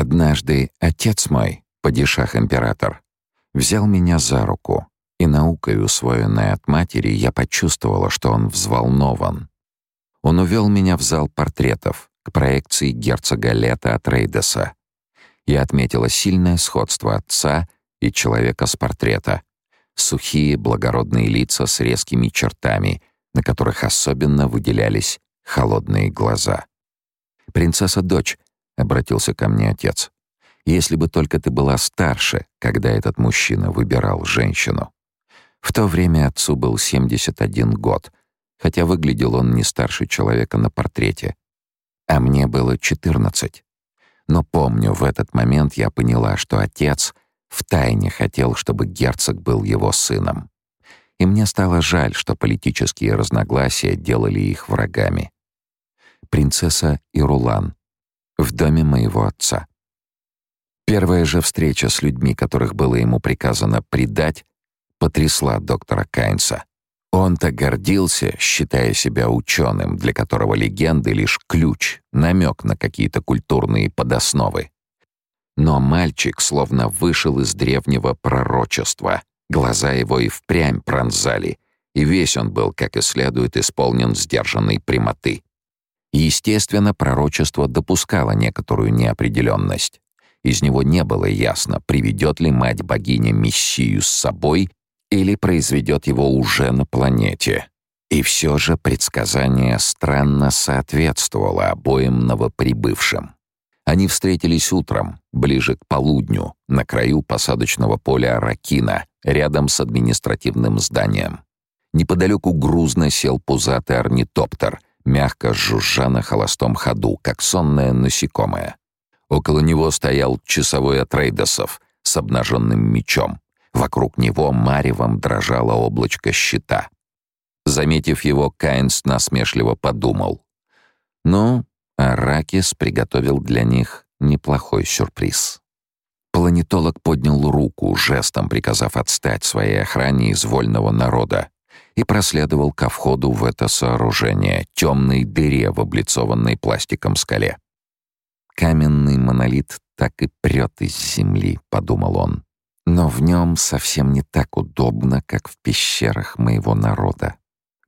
Однажды отец мой, падишах-император, взял меня за руку, и наукой, усвоенной от матери, я почувствовала, что он взволнован. Он увел меня в зал портретов, к проекции герцога Лета от Рейдеса. Я отметила сильное сходство отца и человека с портрета. Сухие, благородные лица с резкими чертами, на которых особенно выделялись холодные глаза. «Принцесса-дочь», — обратился ко мне отец, — «если бы только ты была старше, когда этот мужчина выбирал женщину». В то время отцу был 71 год, хотя выглядел он не старше человека на портрете. А мне было 14. Но помню, в этот момент я поняла, что отец втайне хотел, чтобы герцог был его сыном. И мне стало жаль, что политические разногласия делали их врагами. Принцесса Ирулан. В доме моего отца. Первая же встреча с людьми, которых было ему приказано предать, потрясла доктора Кайнса. Он-то гордился, считая себя ученым, для которого легенды — лишь ключ, намек на какие-то культурные подосновы. Но мальчик словно вышел из древнего пророчества. Глаза его и впрямь пронзали, и весь он был, как и следует, исполнен сдержанной прямоты. Естественно, пророчество допускало некоторую неопределенность. Из него не было ясно, приведет ли мать-богиня Мессию с собой или произведет его уже на планете. И все же предсказание странно соответствовало обоим новоприбывшим. Они встретились утром, ближе к полудню, на краю посадочного поля Аракина, рядом с административным зданием. Неподалеку грузно сел пузатый орнитоптер, мягко жужжа на холостом ходу, как сонное насекомое. Около него стоял часовой от рейдосов с обнаженным мечом, Вокруг него маревом дрожало облачко щита. Заметив его, Кайнс насмешливо подумал. Ну, Аракис приготовил для них неплохой сюрприз. Планетолог поднял руку, жестом приказав отстать своей охране из вольного народа, и проследовал ко входу в это сооружение, темной дыре в облицованной пластиком скале. «Каменный монолит так и прет из земли», — подумал он но в нем совсем не так удобно, как в пещерах моего народа.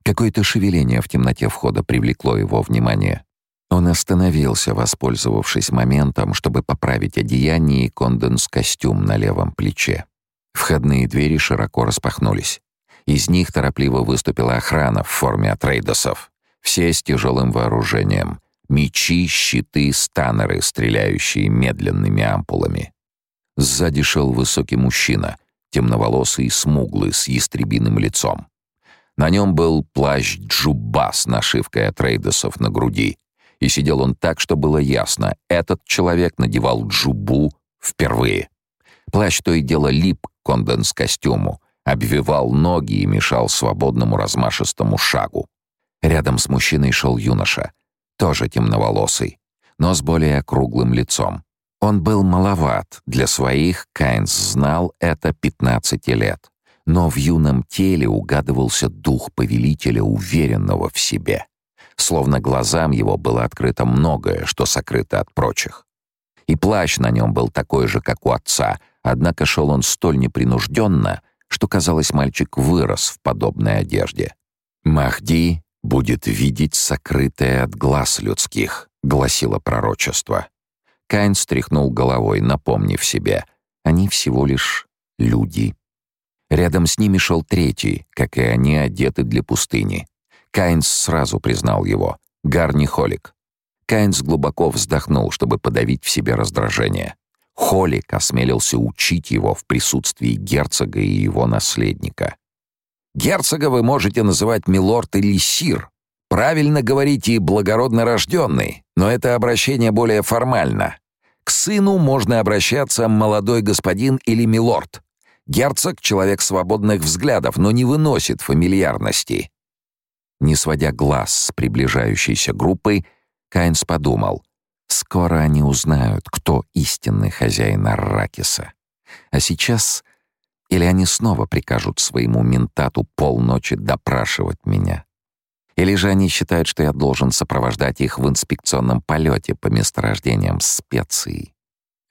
Какое-то шевеление в темноте входа привлекло его внимание. Он остановился, воспользовавшись моментом, чтобы поправить одеяние и конденс-костюм на левом плече. Входные двери широко распахнулись. Из них торопливо выступила охрана в форме атрейдосов. Все с тяжелым вооружением. Мечи, щиты, станеры, стреляющие медленными ампулами. Сзади шел высокий мужчина, темноволосый и смуглый, с ястребиным лицом. На нем был плащ джуба с нашивкой от рейдосов на груди. И сидел он так, что было ясно, этот человек надевал джубу впервые. Плащ то и дело лип к конденс-костюму, обвивал ноги и мешал свободному размашистому шагу. Рядом с мужчиной шел юноша, тоже темноволосый, но с более округлым лицом. Он был маловат, для своих Кайнс знал это 15 лет. Но в юном теле угадывался дух повелителя, уверенного в себе. Словно глазам его было открыто многое, что сокрыто от прочих. И плащ на нем был такой же, как у отца, однако шел он столь непринужденно, что, казалось, мальчик вырос в подобной одежде. «Махди будет видеть сокрытое от глаз людских», — гласило пророчество. Кайн стряхнул головой, напомнив себе. Они всего лишь люди. Рядом с ними шел третий, как и они, одеты для пустыни. Кайнс сразу признал его. Гарни Холик. Кайнс глубоко вздохнул, чтобы подавить в себе раздражение. Холик осмелился учить его в присутствии герцога и его наследника. «Герцога вы можете называть милорд или сир. Правильно говорите и благородно рожденный, но это обращение более формально. К сыну можно обращаться молодой господин или милорд. Герцог — человек свободных взглядов, но не выносит фамильярности. Не сводя глаз с приближающейся группы, Кайнс подумал, скоро они узнают, кто истинный хозяин Арракиса. А сейчас или они снова прикажут своему ментату полночи допрашивать меня. Или же они считают, что я должен сопровождать их в инспекционном полете по месторождениям специй?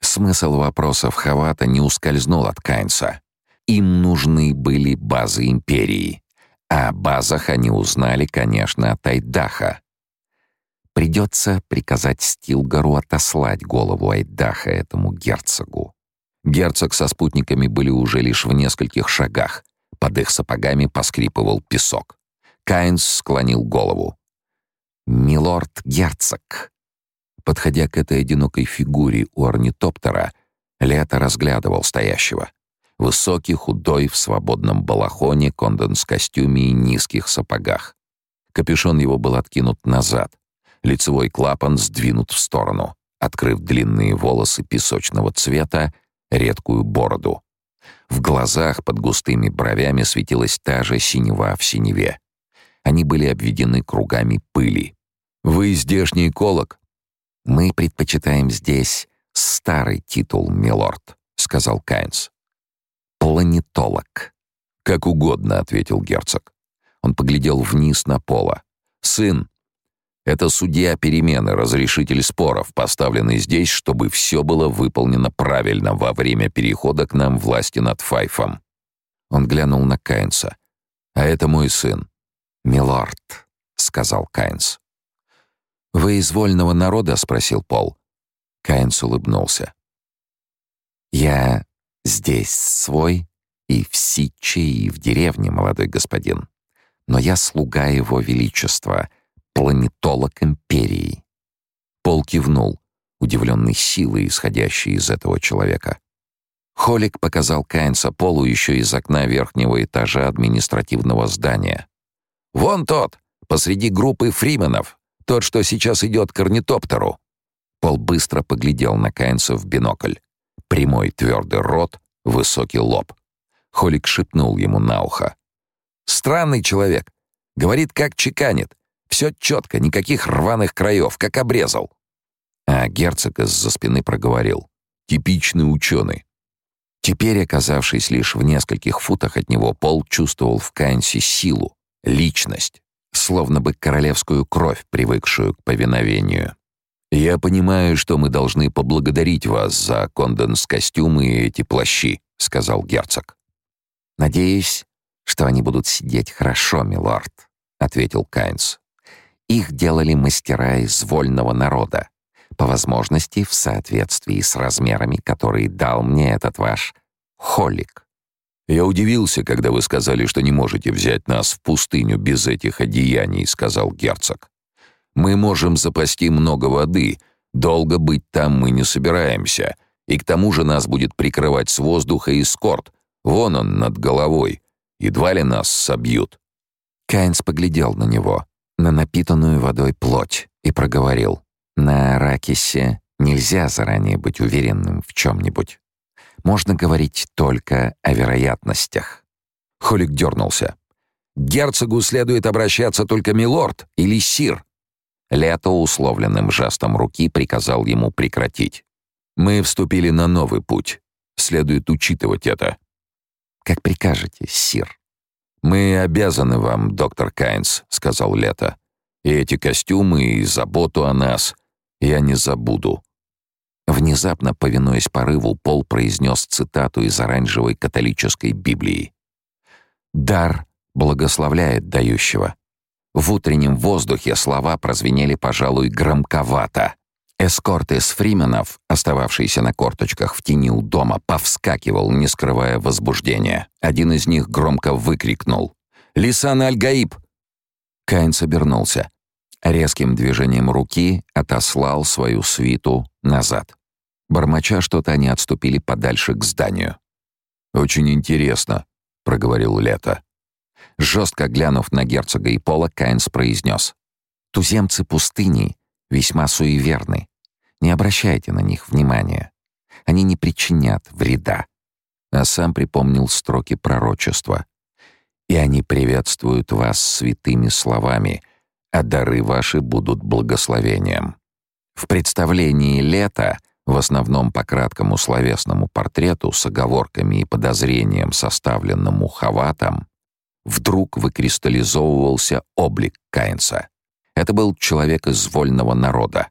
Смысл вопросов Хавата не ускользнул от Кайнса. Им нужны были базы империи. О базах они узнали, конечно, от Айдаха. Придется приказать Стилгару отослать голову Айдаха этому герцогу. Герцог со спутниками были уже лишь в нескольких шагах. Под их сапогами поскрипывал песок. Кайнс склонил голову. «Милорд-герцог!» Подходя к этой одинокой фигуре у орнитоптера, Лето разглядывал стоящего. Высокий, худой, в свободном балахоне, конденс-костюме и низких сапогах. Капюшон его был откинут назад. Лицевой клапан сдвинут в сторону, открыв длинные волосы песочного цвета, редкую бороду. В глазах под густыми бровями светилась та же синева в синеве. Они были обведены кругами пыли. «Вы здешний эколог?» «Мы предпочитаем здесь старый титул, милорд», — сказал Кайнс. «Планетолог». «Как угодно», — ответил герцог. Он поглядел вниз на Пола. «Сын, это судья перемены, разрешитель споров, поставленный здесь, чтобы все было выполнено правильно во время перехода к нам власти над Файфом». Он глянул на Кайнса. «А это мой сын». «Милорд», — сказал Кайнс. «Вы из вольного народа?» — спросил Пол. Кайнс улыбнулся. «Я здесь свой и в Ситче, и в деревне, молодой господин. Но я слуга его величества, планетолог империи». Пол кивнул, удивленный силой, исходящей из этого человека. Холик показал Кайнса Полу еще из окна верхнего этажа административного здания. «Вон тот, посреди группы фрименов, тот, что сейчас идет к орнитоптеру». Пол быстро поглядел на Кайнса в бинокль. Прямой твердый рот, высокий лоб. Холик шепнул ему на ухо. «Странный человек. Говорит, как чеканит. Все четко, никаких рваных краев, как обрезал». А герцог из-за спины проговорил. «Типичный ученый». Теперь, оказавшись лишь в нескольких футах от него, Пол чувствовал в Кайнсе силу, личность словно бы королевскую кровь, привыкшую к повиновению. «Я понимаю, что мы должны поблагодарить вас за конденс-костюмы и эти плащи», — сказал герцог. «Надеюсь, что они будут сидеть хорошо, милорд», — ответил Кайнс. «Их делали мастера из вольного народа, по возможности в соответствии с размерами, которые дал мне этот ваш холик. «Я удивился, когда вы сказали, что не можете взять нас в пустыню без этих одеяний», — сказал герцог. «Мы можем запасти много воды, долго быть там мы не собираемся, и к тому же нас будет прикрывать с воздуха эскорт. Вон он, над головой. Едва ли нас собьют». Кайнс поглядел на него, на напитанную водой плоть, и проговорил. «На Аракисе нельзя заранее быть уверенным в чем-нибудь можно говорить только о вероятностях. Холик дернулся. «Герцогу следует обращаться только милорд или сир». Лето условленным жестом руки приказал ему прекратить. «Мы вступили на новый путь. Следует учитывать это». «Как прикажете, сир». «Мы обязаны вам, доктор Кайнс», — сказал Лето. «И эти костюмы, и заботу о нас я не забуду. Внезапно, повинуясь порыву, Пол произнес цитату из оранжевой католической Библии. «Дар благословляет дающего». В утреннем воздухе слова прозвенели, пожалуй, громковато. Эскорт из фрименов, остававшийся на корточках в тени у дома, повскакивал, не скрывая возбуждения. Один из них громко выкрикнул. «Лисан Аль-Гаиб!» Каин собернулся. Резким движением руки отослал свою свиту назад. Бормоча что-то, они отступили подальше к зданию. «Очень интересно», — проговорил Лето. Жестко глянув на герцога и Пола, Кайнс произнес. «Туземцы пустыни весьма суеверны. Не обращайте на них внимания. Они не причинят вреда». А сам припомнил строки пророчества. «И они приветствуют вас святыми словами, а дары ваши будут благословением». В представлении Лета — в основном по краткому словесному портрету с оговорками и подозрением, составленному Хаватом, вдруг выкристаллизовывался облик Каинса. Это был человек из вольного народа.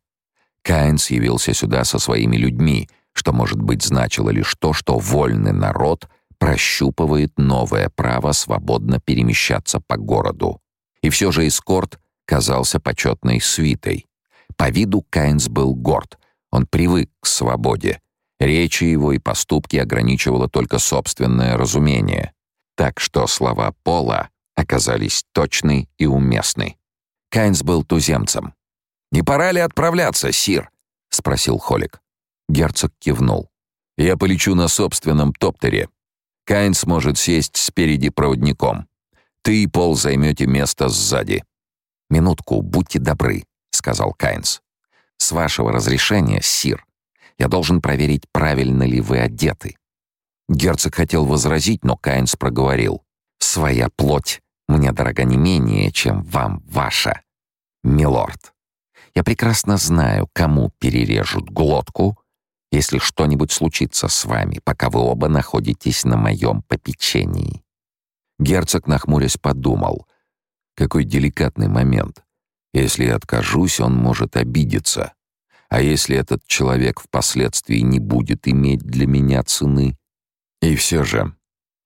Каинс явился сюда со своими людьми, что, может быть, значило лишь то, что вольный народ прощупывает новое право свободно перемещаться по городу. И все же эскорт казался почетной свитой. По виду Кайнс был горд, он привык к свободе. Речи его и поступки ограничивало только собственное разумение. Так что слова Пола оказались точны и уместны. Кайнс был туземцем. «Не пора ли отправляться, сир?» — спросил Холик. Герцог кивнул. «Я полечу на собственном топтере. Кайнс может сесть спереди проводником. Ты и Пол займете место сзади». «Минутку, будьте добры», — сказал Кайнс. «С вашего разрешения, сир, я должен проверить, правильно ли вы одеты». Герцог хотел возразить, но Кайнс проговорил. «Своя плоть мне дорога не менее, чем вам ваша, милорд. Я прекрасно знаю, кому перережут глотку, если что-нибудь случится с вами, пока вы оба находитесь на моем попечении». Герцог, нахмурясь, подумал. «Какой деликатный момент. Если я откажусь, он может обидеться. А если этот человек впоследствии не будет иметь для меня цены? И все же,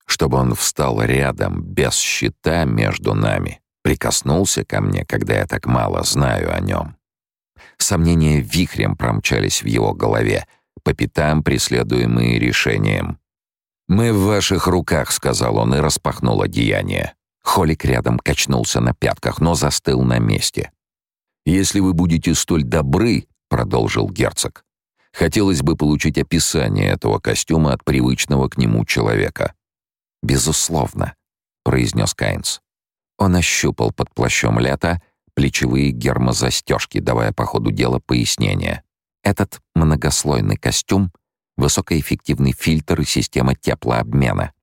чтобы он встал рядом, без щита между нами, прикоснулся ко мне, когда я так мало знаю о нем. Сомнения вихрем промчались в его голове, по пятам преследуемые решением. «Мы в ваших руках», — сказал он и распахнул одеяние. Холик рядом качнулся на пятках, но застыл на месте. «Если вы будете столь добры», — продолжил герцог, «хотелось бы получить описание этого костюма от привычного к нему человека». «Безусловно», — произнес Кайнс. Он ощупал под плащом лета плечевые гермозастежки, давая по ходу дела пояснение. Этот многослойный костюм — высокоэффективный фильтр и система теплообмена.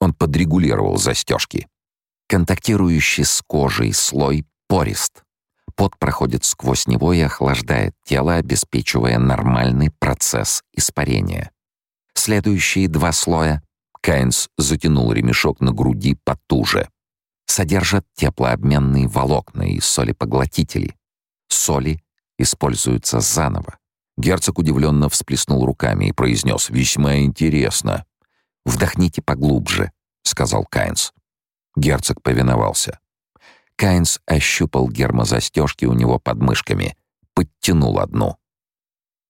Он подрегулировал застежки. Контактирующий с кожей слой порист. Пот проходит сквозь него и охлаждает тело, обеспечивая нормальный процесс испарения. Следующие два слоя Кайнс затянул ремешок на груди потуже. Содержат теплообменные волокна и солепоглотители. Соли используются заново. Герцог удивленно всплеснул руками и произнес «Весьма интересно». «Вдохните поглубже», — сказал Кайнс. Герцог повиновался. Кайнс ощупал гермозастежки у него под мышками, подтянул одну.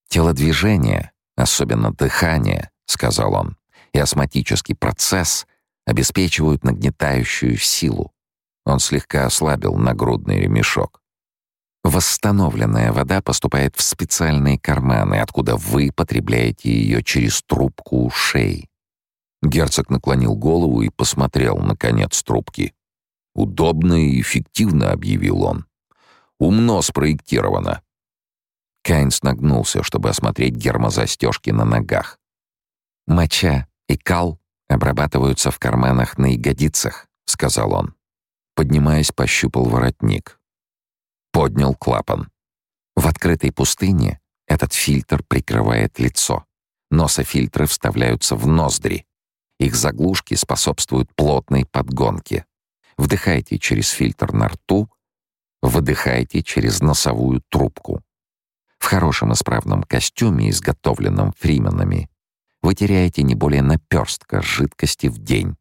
«Телодвижение, особенно дыхание», — сказал он, и астматический процесс обеспечивают нагнетающую силу. Он слегка ослабил нагрудный ремешок. Восстановленная вода поступает в специальные карманы, откуда вы потребляете ее через трубку ушей. Герцог наклонил голову и посмотрел на конец трубки. «Удобно и эффективно», — объявил он. «Умно спроектировано». Кайнс нагнулся, чтобы осмотреть гермозастежки на ногах. «Моча и кал обрабатываются в карманах на ягодицах», — сказал он. Поднимаясь, пощупал воротник. Поднял клапан. В открытой пустыне этот фильтр прикрывает лицо. Нософильтры вставляются в ноздри. Их заглушки способствуют плотной подгонке. Вдыхайте через фильтр на рту, выдыхайте через носовую трубку. В хорошем исправном костюме, изготовленном фрименами, вы теряете не более наперстка жидкости в день,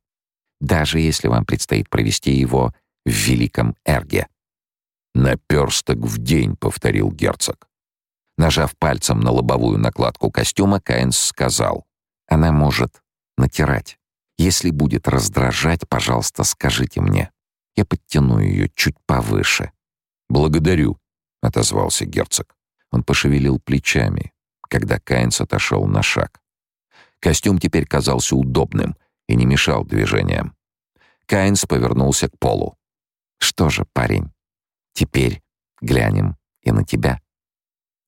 даже если вам предстоит провести его в Великом Эрге. «Наперсток в день», — повторил герцог. Нажав пальцем на лобовую накладку костюма, Кайнс сказал, «Она может натирать. Если будет раздражать, пожалуйста, скажите мне. Я подтяну ее чуть повыше». «Благодарю», — отозвался герцог. Он пошевелил плечами, когда Кайнс отошел на шаг. Костюм теперь казался удобным и не мешал движениям. Кайнс повернулся к Полу. «Что же, парень, теперь глянем и на тебя».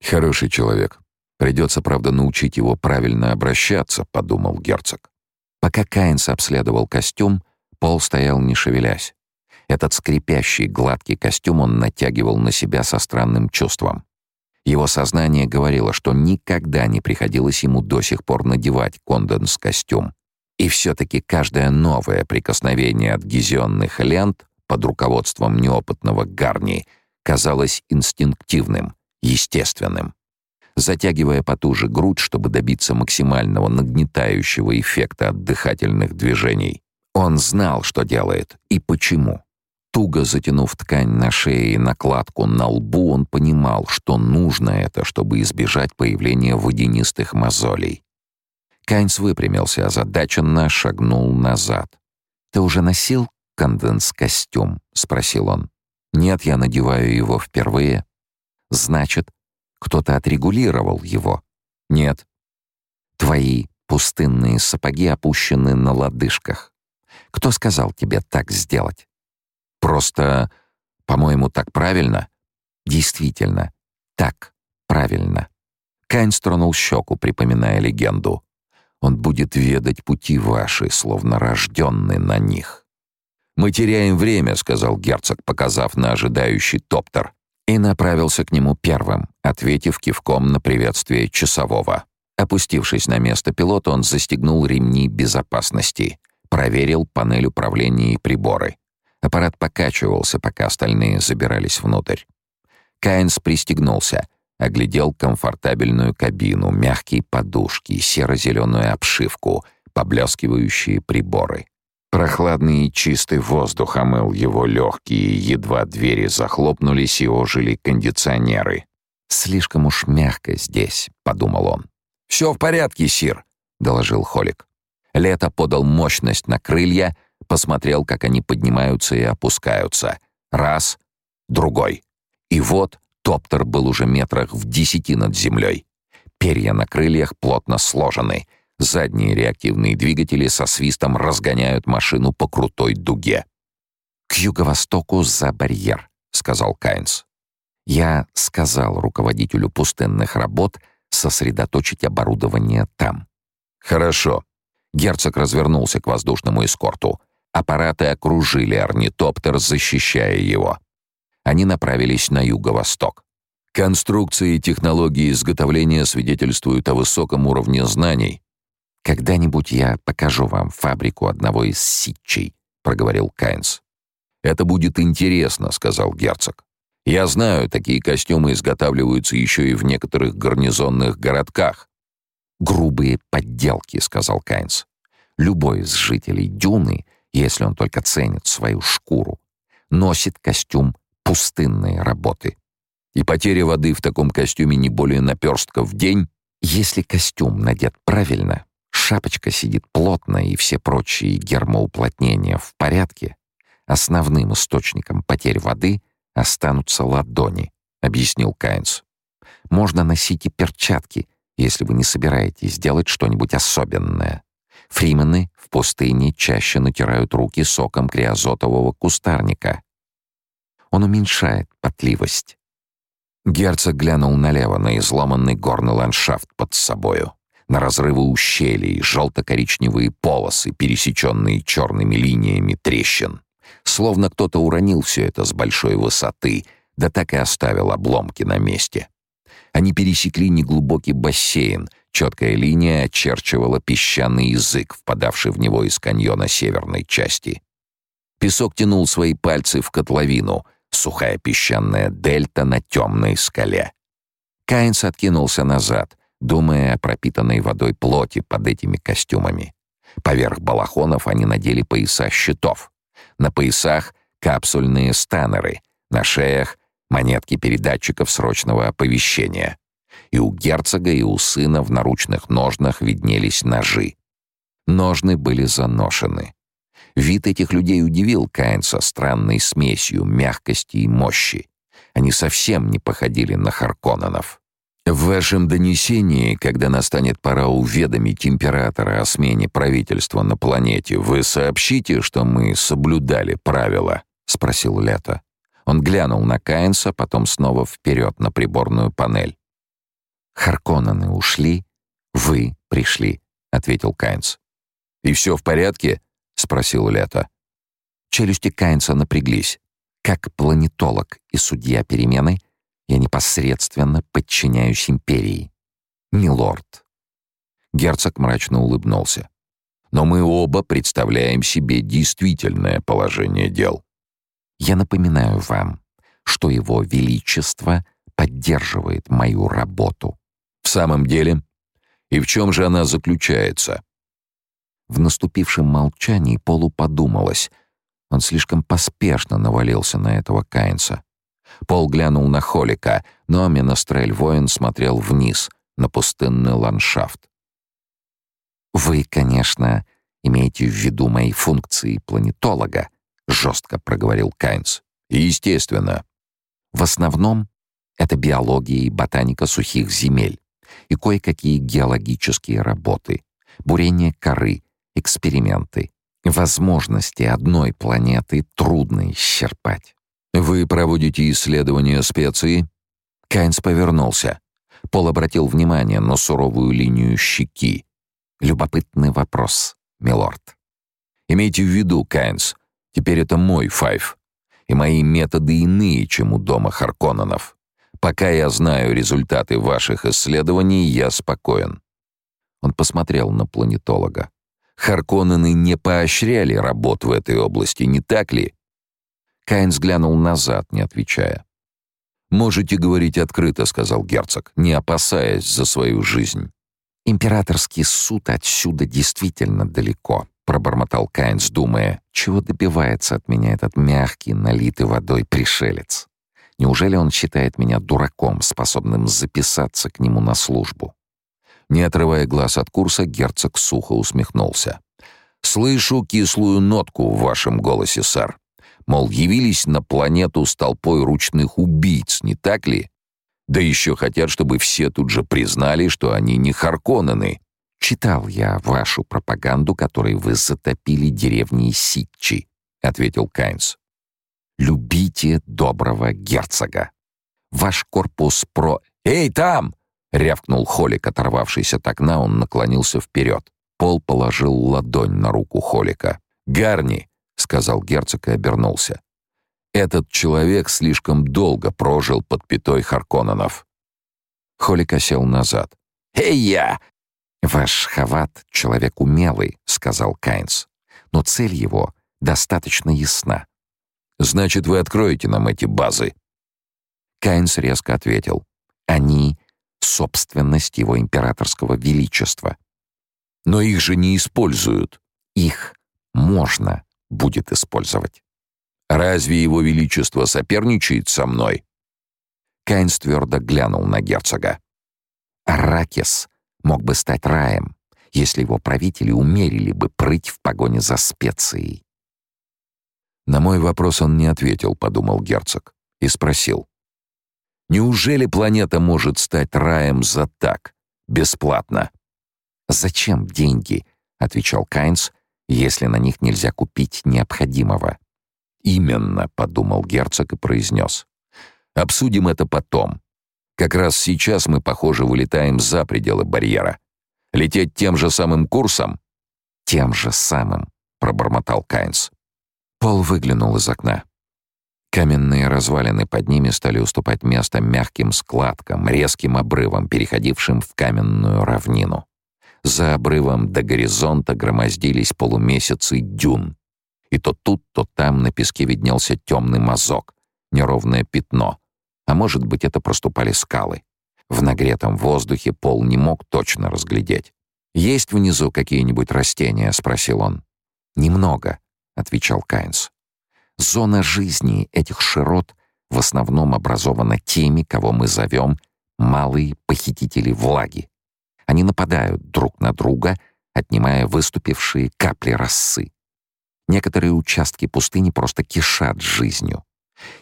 «Хороший человек. Придется, правда, научить его правильно обращаться», — подумал герцог. Пока Кайнс обследовал костюм, Пол стоял не шевелясь. Этот скрипящий, гладкий костюм он натягивал на себя со странным чувством. Его сознание говорило, что никогда не приходилось ему до сих пор надевать конденс-костюм. И все-таки каждое новое прикосновение от гизионных лент под руководством неопытного Гарни казалось инстинктивным, естественным. затягивая потуже грудь, чтобы добиться максимального нагнетающего эффекта от дыхательных движений. Он знал, что делает и почему. Туго затянув ткань на шее и накладку на лбу, он понимал, что нужно это, чтобы избежать появления водянистых мозолей. Кайнс выпрямился, озадаченно шагнул назад. «Ты уже носил конденс-костюм?» — спросил он. «Нет, я надеваю его впервые». «Значит, кто-то отрегулировал его?» «Нет». «Твои пустынные сапоги опущены на лодыжках. Кто сказал тебе так сделать?» «Просто, по-моему, так правильно?» «Действительно, так правильно». Кайн стронул щеку, припоминая легенду. «Он будет ведать пути ваши, словно рожденный на них». «Мы теряем время», — сказал герцог, показав на ожидающий топтер, и направился к нему первым, ответив кивком на приветствие часового. Опустившись на место пилота, он застегнул ремни безопасности, проверил панель управления и приборы. Аппарат покачивался, пока остальные забирались внутрь. Кайнс пристегнулся, оглядел комфортабельную кабину, мягкие подушки, серо-зеленую обшивку, поблескивающие приборы. Прохладный и чистый воздух омыл его легкие, едва двери захлопнулись и ожили кондиционеры. «Слишком уж мягко здесь», — подумал он. «Все в порядке, Сир», — доложил Холик. Лето подал мощность на крылья, посмотрел, как они поднимаются и опускаются. Раз, другой. И вот топтер был уже метрах в десяти над землей. Перья на крыльях плотно сложены — Задние реактивные двигатели со свистом разгоняют машину по крутой дуге. «К юго-востоку за барьер», — сказал Кайнс. Я сказал руководителю пустынных работ сосредоточить оборудование там. «Хорошо». Герцог развернулся к воздушному эскорту. Аппараты окружили орнитоптер, защищая его. Они направились на юго-восток. Конструкции и технологии изготовления свидетельствуют о высоком уровне знаний, «Когда-нибудь я покажу вам фабрику одного из ситчей», — проговорил Кайнс. «Это будет интересно», — сказал герцог. «Я знаю, такие костюмы изготавливаются еще и в некоторых гарнизонных городках». «Грубые подделки», — сказал Кайнс. «Любой из жителей Дюны, если он только ценит свою шкуру, носит костюм пустынной работы. И потеря воды в таком костюме не более наперстка в день, если костюм надет правильно, Шапочка сидит плотно, и все прочие гермоуплотнения в порядке. Основным источником потерь воды останутся ладони, объяснил Кайнс. Можно носить и перчатки, если вы не собираетесь делать что-нибудь особенное. Фримены в пустыне чаще натирают руки соком криозотового кустарника. Он уменьшает потливость. Герцог глянул налево на изломанный горный ландшафт под собою на разрывы ущелий, желто-коричневые полосы, пересеченные черными линиями трещин. Словно кто-то уронил все это с большой высоты, да так и оставил обломки на месте. Они пересекли неглубокий бассейн, четкая линия очерчивала песчаный язык, впадавший в него из каньона северной части. Песок тянул свои пальцы в котловину, сухая песчаная дельта на темной скале. Кайнс откинулся назад, думая о пропитанной водой плоти под этими костюмами. Поверх балахонов они надели пояса щитов. На поясах — капсульные станеры, на шеях — монетки передатчиков срочного оповещения. И у герцога, и у сына в наручных ножнах виднелись ножи. Ножны были заношены. Вид этих людей удивил Кайнса странной смесью мягкости и мощи. Они совсем не походили на Харконненов. В вашем донесении, когда настанет пора уведомить императора о смене правительства на планете, вы сообщите, что мы соблюдали правила, спросил Лето. Он глянул на Кайнса, потом снова вперед на приборную панель. Харконнены ушли, вы пришли, ответил Кайнс. И все в порядке? спросил Лето. Челюсти Кайнса напряглись. Как планетолог и судья перемены, я непосредственно подчиняюсь империи. Милорд. Герцог мрачно улыбнулся. Но мы оба представляем себе действительное положение дел. Я напоминаю вам, что его величество поддерживает мою работу. В самом деле? И в чем же она заключается? В наступившем молчании Полу подумалось. Он слишком поспешно навалился на этого Кайнса. Пол глянул на Холика, но Менестрель-воин смотрел вниз, на пустынный ландшафт. «Вы, конечно, имеете в виду мои функции планетолога», — жестко проговорил Кайнс. «Естественно. В основном это биология и ботаника сухих земель и кое-какие геологические работы, бурение коры, эксперименты. Возможности одной планеты трудно исчерпать. Вы проводите исследования специй? Кайнс повернулся. Пол обратил внимание на суровую линию щеки. Любопытный вопрос, милорд. Имейте в виду, Кайнс, теперь это мой файв. И мои методы иные, чем у дома Харконненов. Пока я знаю результаты ваших исследований, я спокоен. Он посмотрел на планетолога. Харконнены не поощряли работ в этой области, не так ли? Кайн взглянул назад, не отвечая. «Можете говорить открыто», — сказал герцог, не опасаясь за свою жизнь. «Императорский суд отсюда действительно далеко», — пробормотал Кайнс, думая, чего добивается от меня этот мягкий, налитый водой пришелец. Неужели он считает меня дураком, способным записаться к нему на службу? Не отрывая глаз от курса, герцог сухо усмехнулся. «Слышу кислую нотку в вашем голосе, сэр. Мол, явились на планету с толпой ручных убийц, не так ли? Да еще хотят, чтобы все тут же признали, что они не Харконнены. «Читал я вашу пропаганду, которой вы затопили деревни Ситчи», — ответил Кайнс. «Любите доброго герцога. Ваш корпус про...» «Эй, там!» — рявкнул Холик, оторвавшись от окна, он наклонился вперед. Пол положил ладонь на руку Холика. «Гарни, — сказал герцог и обернулся. «Этот человек слишком долго прожил под пятой Харконненов». Холик осел назад. «Эй, я!» «Ваш Хават — человек умелый», — сказал Кайнс. «Но цель его достаточно ясна». «Значит, вы откроете нам эти базы?» Кайнс резко ответил. «Они — собственность его императорского величества». «Но их же не используют». «Их можно будет использовать. «Разве его величество соперничает со мной?» Кайнс твердо глянул на герцога. Аракис мог бы стать раем, если его правители умерили бы прыть в погоне за специей. На мой вопрос он не ответил, подумал герцог, и спросил. «Неужели планета может стать раем за так, бесплатно?» «Зачем деньги?» — отвечал Кайнс если на них нельзя купить необходимого. «Именно», — подумал герцог и произнес. «Обсудим это потом. Как раз сейчас мы, похоже, вылетаем за пределы барьера. Лететь тем же самым курсом?» «Тем же самым», — пробормотал Кайнс. Пол выглянул из окна. Каменные развалины под ними стали уступать место мягким складкам, резким обрывам, переходившим в каменную равнину. За обрывом до горизонта громоздились полумесяцы дюн. И то тут, то там на песке виднелся темный мазок, неровное пятно. А может быть, это проступали скалы. В нагретом воздухе Пол не мог точно разглядеть. «Есть внизу какие-нибудь растения?» — спросил он. «Немного», — отвечал Кайнс. «Зона жизни этих широт в основном образована теми, кого мы зовем «малые похитители влаги». Они нападают друг на друга, отнимая выступившие капли росы. Некоторые участки пустыни просто кишат жизнью.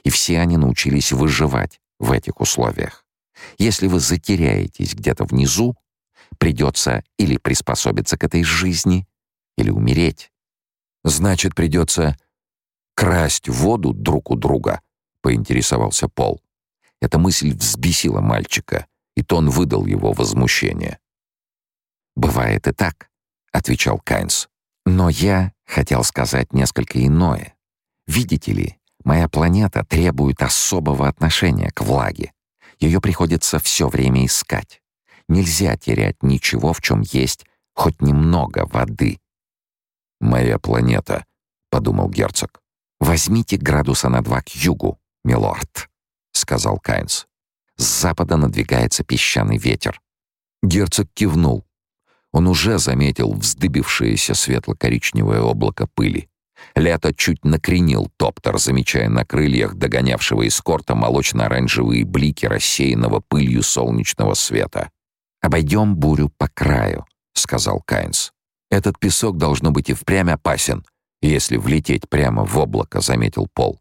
И все они научились выживать в этих условиях. Если вы затеряетесь где-то внизу, придется или приспособиться к этой жизни, или умереть. Значит, придется красть воду друг у друга, поинтересовался Пол. Эта мысль взбесила мальчика, и тон выдал его возмущение. «Бывает и так», — отвечал Кайнс. «Но я хотел сказать несколько иное. Видите ли, моя планета требует особого отношения к влаге. Ее приходится все время искать. Нельзя терять ничего, в чем есть хоть немного воды». «Моя планета», — подумал герцог. «Возьмите градуса на два к югу, милорд», — сказал Кайнс. С запада надвигается песчаный ветер. Герцог кивнул. Он уже заметил вздыбившееся светло-коричневое облако пыли. Лето чуть накренил топтер, замечая на крыльях догонявшего эскорта молочно-оранжевые блики рассеянного пылью солнечного света. «Обойдем бурю по краю», — сказал Кайнс. «Этот песок должно быть и впрямь опасен, если влететь прямо в облако», — заметил Пол.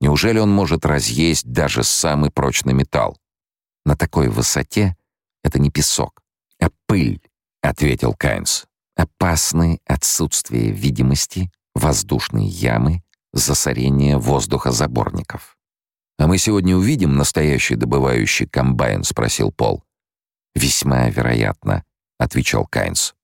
«Неужели он может разъесть даже самый прочный металл? На такой высоте это не песок, а пыль», — ответил Кайнс. «Опасны отсутствие видимости, воздушные ямы, засорение воздухозаборников». «А мы сегодня увидим настоящий добывающий комбайн?» — спросил Пол. «Весьма вероятно», — отвечал Кайнс.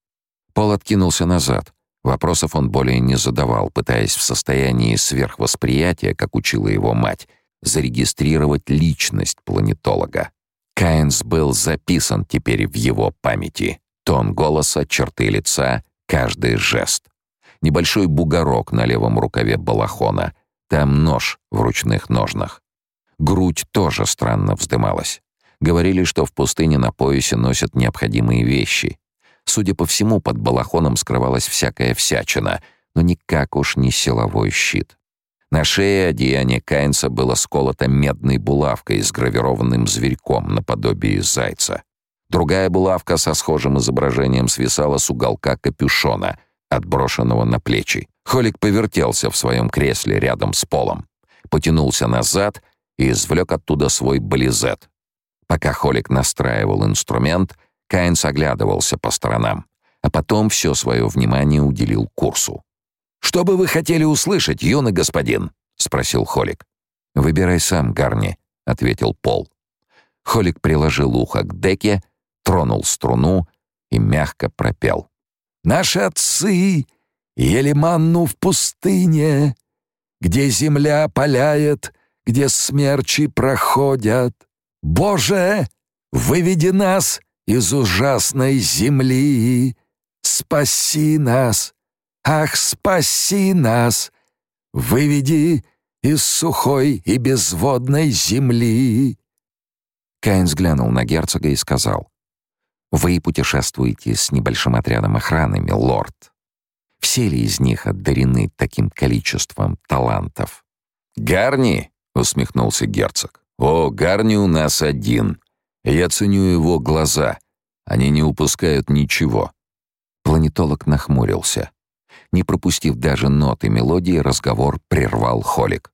Пол откинулся назад. Вопросов он более не задавал, пытаясь в состоянии сверхвосприятия, как учила его мать, зарегистрировать личность планетолога. Кайнс был записан теперь в его памяти. Тон голоса, черты лица, каждый жест. Небольшой бугорок на левом рукаве балахона. Там нож в ручных ножнах. Грудь тоже странно вздымалась. Говорили, что в пустыне на поясе носят необходимые вещи. Судя по всему, под балахоном скрывалась всякая всячина, но никак уж не силовой щит. На шее одеяние Кайнса было сколото медной булавкой с гравированным зверьком наподобие зайца. Другая булавка со схожим изображением свисала с уголка капюшона, отброшенного на плечи. Холик повертелся в своем кресле рядом с полом, потянулся назад и извлек оттуда свой бализет. Пока Холик настраивал инструмент, Кайнс оглядывался по сторонам, а потом все свое внимание уделил курсу. «Что бы вы хотели услышать, юный господин?» — спросил Холик. «Выбирай сам, Гарни», — ответил Пол. Холик приложил ухо к деке, тронул струну и мягко пропел. «Наши отцы ели манну в пустыне, где земля паляет, где смерчи проходят. Боже, выведи нас из ужасной земли, спаси нас, ах, спаси нас, выведи из сухой и безводной земли». Каин взглянул на герцога и сказал, «Вы путешествуете с небольшим отрядом охраны, милорд. Все ли из них одарены таким количеством талантов?» «Гарни!» — усмехнулся герцог. «О, Гарни у нас один. Я ценю его глаза. Они не упускают ничего». Планетолог нахмурился. Не пропустив даже ноты мелодии, разговор прервал Холик.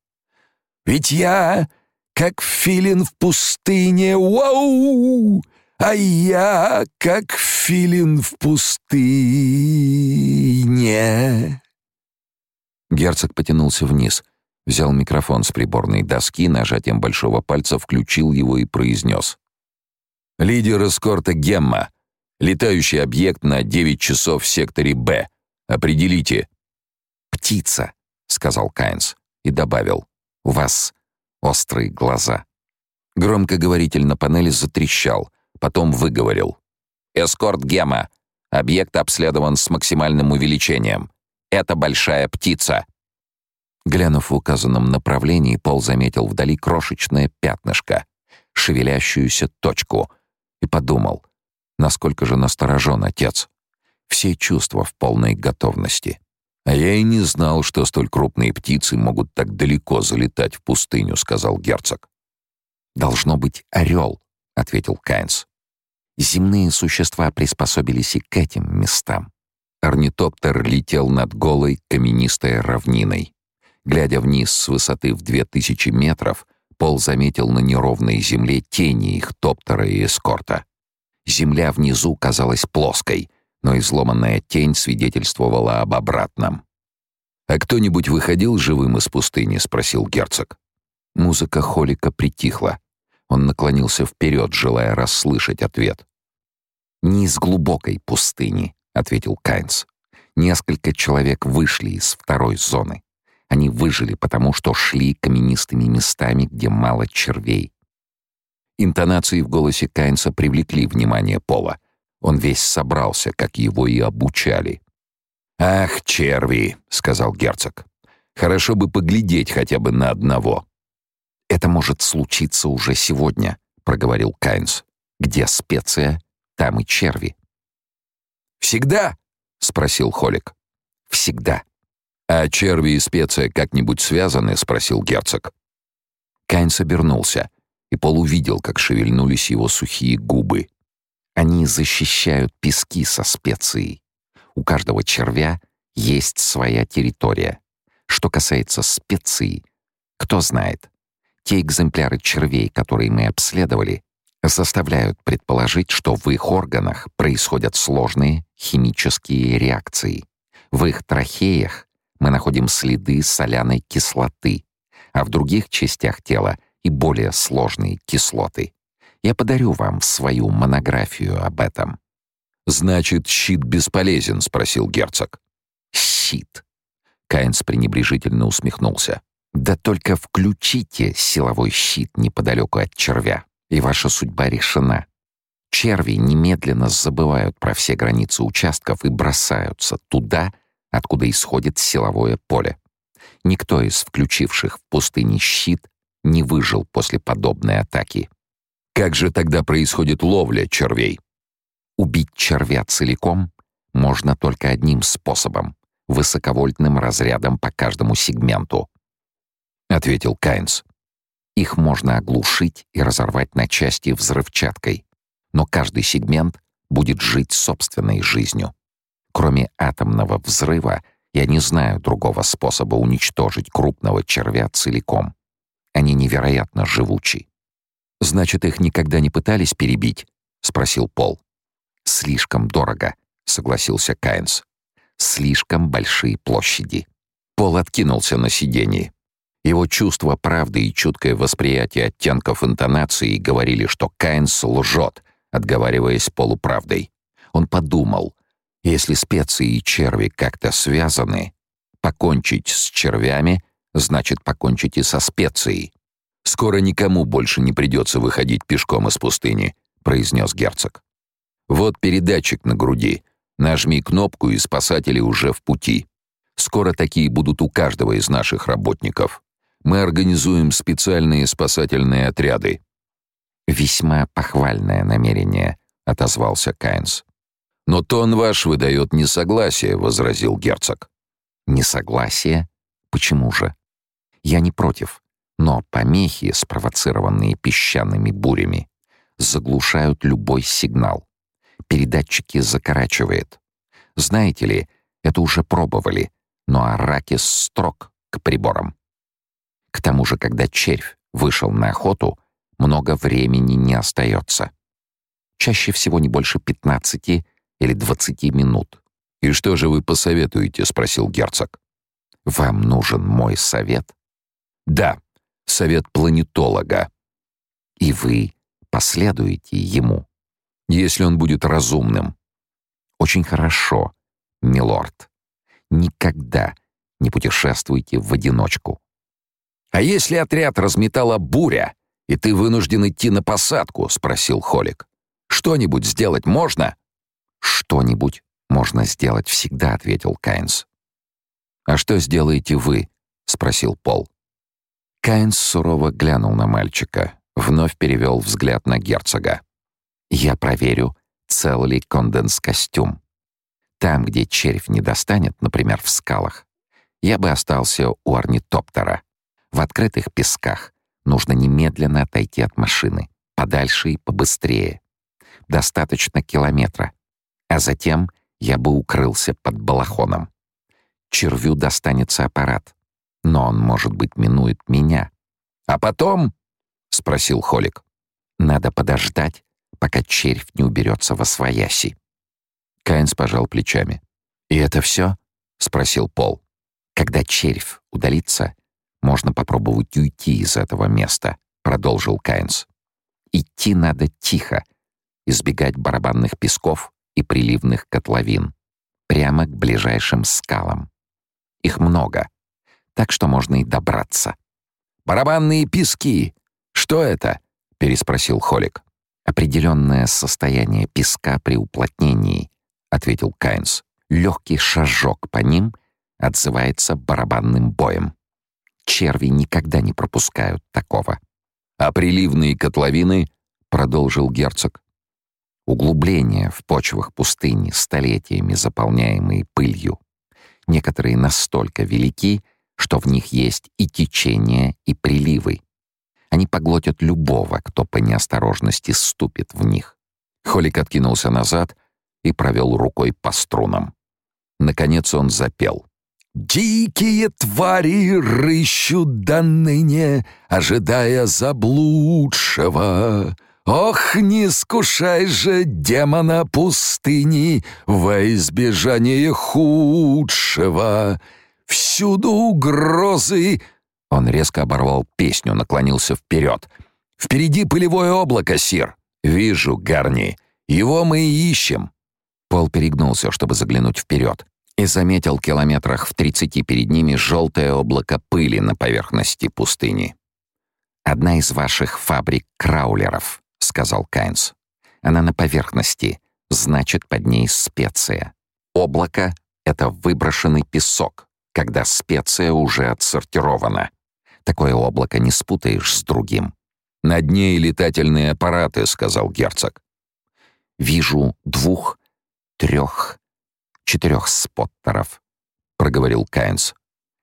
«Ведь я, как филин в пустыне, вау! А я, как филин в пустыне!» Герцог потянулся вниз — взял микрофон с приборной доски, нажатием большого пальца включил его и произнес. «Лидер эскорта Гемма. Летающий объект на 9 часов в секторе Б. Определите». «Птица», — сказал Кайнс и добавил. «У вас острые глаза». Громкоговоритель на панели затрещал, потом выговорил. «Эскорт Гемма. Объект обследован с максимальным увеличением. Это большая птица». Глянув в указанном направлении, Пол заметил вдали крошечное пятнышко, шевелящуюся точку, и подумал, насколько же насторожен отец. Все чувства в полной готовности. «А я и не знал, что столь крупные птицы могут так далеко залетать в пустыню», — сказал герцог. «Должно быть орел», — ответил Кайнс. Земные существа приспособились и к этим местам. Орнитоптер летел над голой каменистой равниной. Глядя вниз с высоты в две тысячи метров, Пол заметил на неровной земле тени их топтера и эскорта. Земля внизу казалась плоской, но изломанная тень свидетельствовала об обратном. «А кто-нибудь выходил живым из пустыни?» — спросил герцог. Музыка Холика притихла. Он наклонился вперед, желая расслышать ответ. «Не из глубокой пустыни», — ответил Кайнс. «Несколько человек вышли из второй зоны. Они выжили, потому что шли каменистыми местами, где мало червей. Интонации в голосе Кайнса привлекли внимание Пола. Он весь собрался, как его и обучали. «Ах, черви!» — сказал герцог. «Хорошо бы поглядеть хотя бы на одного». «Это может случиться уже сегодня», — проговорил Кайнс. «Где специя? там и черви. «Всегда?» — спросил Холик. «Всегда». «А черви и специя как-нибудь связаны?» — спросил герцог. Кайнс обернулся, и Пол увидел, как шевельнулись его сухие губы. Они защищают пески со специей. У каждого червя есть своя территория. Что касается специй, кто знает, те экземпляры червей, которые мы обследовали, заставляют предположить, что в их органах происходят сложные химические реакции. В их трахеях мы находим следы соляной кислоты, а в других частях тела и более сложные кислоты. Я подарю вам свою монографию об этом. «Значит, щит бесполезен?» — спросил герцог. «Щит». Кайнс пренебрежительно усмехнулся. «Да только включите силовой щит неподалеку от червя, и ваша судьба решена. Черви немедленно забывают про все границы участков и бросаются туда, откуда исходит силовое поле. Никто из включивших в пустыне щит не выжил после подобной атаки. Как же тогда происходит ловля червей? Убить червя целиком можно только одним способом — высоковольтным разрядом по каждому сегменту, — ответил Кайнс. Их можно оглушить и разорвать на части взрывчаткой, но каждый сегмент будет жить собственной жизнью. Кроме атомного взрыва, я не знаю другого способа уничтожить крупного червя целиком. Они невероятно живучи. «Значит, их никогда не пытались перебить?» — спросил Пол. «Слишком дорого», — согласился Кайнс. «Слишком большие площади». Пол откинулся на сиденье. Его чувство правды и чуткое восприятие оттенков интонации говорили, что Кайнс лжет, отговариваясь полуправдой. Он подумал, если специи и черви как-то связаны, покончить с червями значит покончить и со специей. «Скоро никому больше не придется выходить пешком из пустыни», — произнес герцог. «Вот передатчик на груди. Нажми кнопку, и спасатели уже в пути. Скоро такие будут у каждого из наших работников. Мы организуем специальные спасательные отряды». «Весьма похвальное намерение», — отозвался Кайнс. «Но тон ваш выдает несогласие», — возразил герцог. «Несогласие? Почему же? Я не против, но помехи, спровоцированные песчаными бурями, заглушают любой сигнал. Передатчики закорачивает. Знаете ли, это уже пробовали, но Аракис строг к приборам. К тому же, когда червь вышел на охоту, много времени не остается. Чаще всего не больше 15 или 20 минут. «И что же вы посоветуете?» — спросил герцог. «Вам нужен мой совет?» Да, совет планетолога. И вы последуете ему, если он будет разумным. Очень хорошо, милорд. Никогда не путешествуйте в одиночку. А если отряд разметала буря, и ты вынужден идти на посадку, спросил Холик. Что-нибудь сделать можно? Что-нибудь можно сделать всегда, ответил Кайнс. А что сделаете вы? спросил Пол. Кайнс сурово глянул на мальчика, вновь перевел взгляд на герцога. «Я проверю, цел ли конденс-костюм. Там, где червь не достанет, например, в скалах, я бы остался у орнитоптера. В открытых песках нужно немедленно отойти от машины, подальше и побыстрее. Достаточно километра. А затем я бы укрылся под балахоном. Червю достанется аппарат но он, может быть, минует меня. А потом, спросил Холик, надо подождать, пока червь не уберется во свояси. Каинс пожал плечами. И это все? спросил Пол. Когда червь удалится, можно попробовать уйти из этого места, продолжил Каинс. Идти надо тихо, избегать барабанных песков и приливных котловин, прямо к ближайшим скалам. Их много, так что можно и добраться. «Барабанные пески! Что это?» — переспросил Холик. «Определенное состояние песка при уплотнении», — ответил Кайнс. «Легкий шажок по ним отзывается барабанным боем. Черви никогда не пропускают такого». «А приливные котловины?» — продолжил герцог. Углубления в почвах пустыни, столетиями заполняемые пылью. Некоторые настолько велики, что в них есть и течения, и приливы. Они поглотят любого, кто по неосторожности ступит в них. Холик откинулся назад и провел рукой по струнам. Наконец он запел. «Дикие твари рыщут до ныне, ожидая заблудшего. Ох, не искушай же демона пустыни во избежание худшего. Всюду угрозы...» Он резко оборвал песню, наклонился вперед. «Впереди пылевое облако, Сир!» «Вижу, Гарни. Его мы и ищем». Пол перегнулся, чтобы заглянуть вперед, и заметил километрах в тридцати перед ними желтое облако пыли на поверхности пустыни. «Одна из ваших фабрик краулеров», — сказал Кайнс. «Она на поверхности, значит, под ней специя. Облако — это выброшенный песок, когда специя уже отсортирована. Такое облако не спутаешь с другим. «На дне летательные аппараты», — сказал герцог. «Вижу двух, трех, четырех споттеров», — проговорил Кайнс.